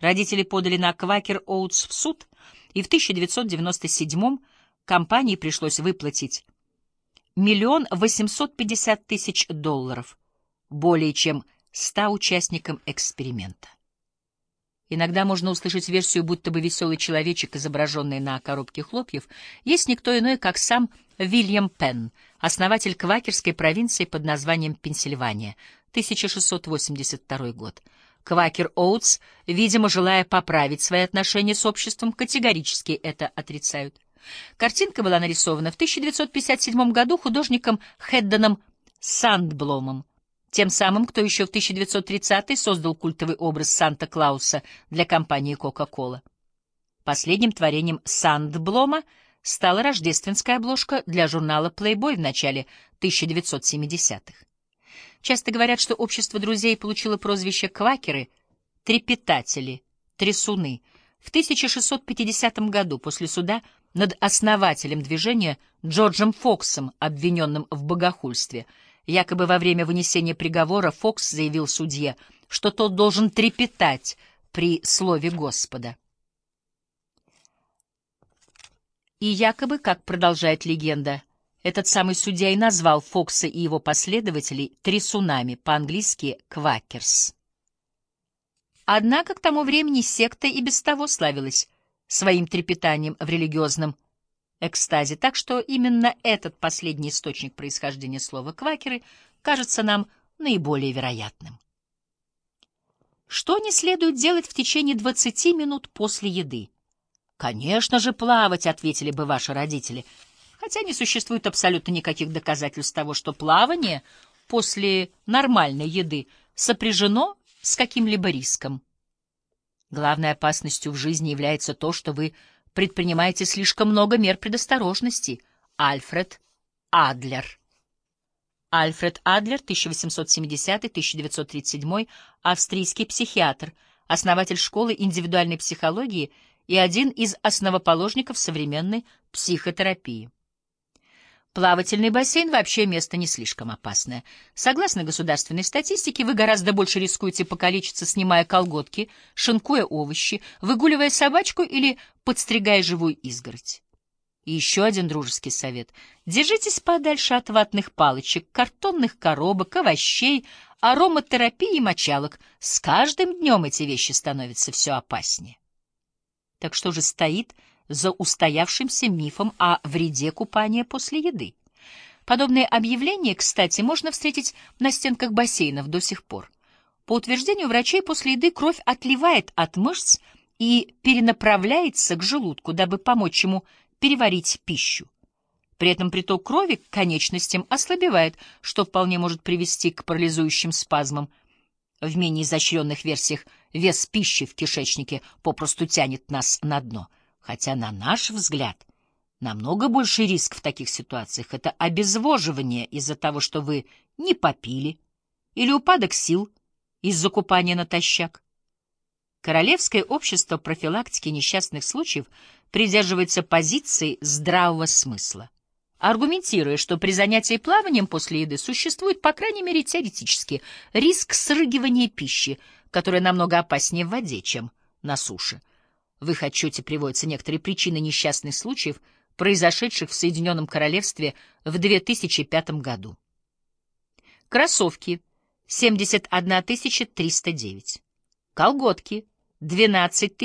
Родители подали на Квакер Оутс в суд, и в 1997 компании пришлось выплатить миллион восемьсот пятьдесят тысяч долларов, более чем ста участникам эксперимента. Иногда можно услышать версию, будто бы веселый человечек, изображенный на коробке хлопьев, есть никто иной, как сам Вильям Пенн, основатель квакерской провинции под названием Пенсильвания, 1682 год. Квакер Оутс, видимо, желая поправить свои отношения с обществом, категорически это отрицают. Картинка была нарисована в 1957 году художником Хедденом Сандбломом, тем самым, кто еще в 1930-е создал культовый образ Санта-Клауса для компании Coca-Cola. Последним творением Сандблома стала рождественская обложка для журнала Playboy в начале 1970-х. Часто говорят, что общество друзей получило прозвище «квакеры», «трепетатели», «трясуны». В 1650 году после суда над основателем движения Джорджем Фоксом, обвиненным в богохульстве – Якобы во время вынесения приговора Фокс заявил судье, что тот должен трепетать при слове Господа. И якобы, как продолжает легенда, этот самый судья и назвал Фокса и его последователей трясунами, по-английски «квакерс». Однако к тому времени секта и без того славилась своим трепетанием в религиозном экстазе, так что именно этот последний источник происхождения слова «квакеры» кажется нам наиболее вероятным. Что не следует делать в течение 20 минут после еды? «Конечно же, плавать», — ответили бы ваши родители, хотя не существует абсолютно никаких доказательств того, что плавание после нормальной еды сопряжено с каким-либо риском. Главной опасностью в жизни является то, что вы предпринимаете слишком много мер предосторожности. Альфред Адлер. Альфред Адлер, 1870-1937, австрийский психиатр, основатель школы индивидуальной психологии и один из основоположников современной психотерапии. Плавательный бассейн вообще место не слишком опасное. Согласно государственной статистике, вы гораздо больше рискуете покалечиться, снимая колготки, шинкуя овощи, выгуливая собачку или подстригая живую изгородь. И еще один дружеский совет. Держитесь подальше от ватных палочек, картонных коробок, овощей, ароматерапии и мочалок. С каждым днем эти вещи становятся все опаснее. Так что же стоит за устоявшимся мифом о вреде купания после еды. Подобные объявления, кстати, можно встретить на стенках бассейнов до сих пор. По утверждению врачей, после еды кровь отливает от мышц и перенаправляется к желудку, дабы помочь ему переварить пищу. При этом приток крови к конечностям ослабевает, что вполне может привести к парализующим спазмам. В менее изощренных версиях вес пищи в кишечнике попросту тянет нас на дно — Хотя, на наш взгляд, намного больший риск в таких ситуациях — это обезвоживание из-за того, что вы не попили, или упадок сил из-за купания натощак. Королевское общество профилактики несчастных случаев придерживается позиции здравого смысла, аргументируя, что при занятии плаванием после еды существует, по крайней мере теоретически, риск срыгивания пищи, которая намного опаснее в воде, чем на суше. В их отчете приводятся некоторые причины несчастных случаев, произошедших в Соединенном Королевстве в 2005 году. Кроссовки — 71 309. Колготки — 12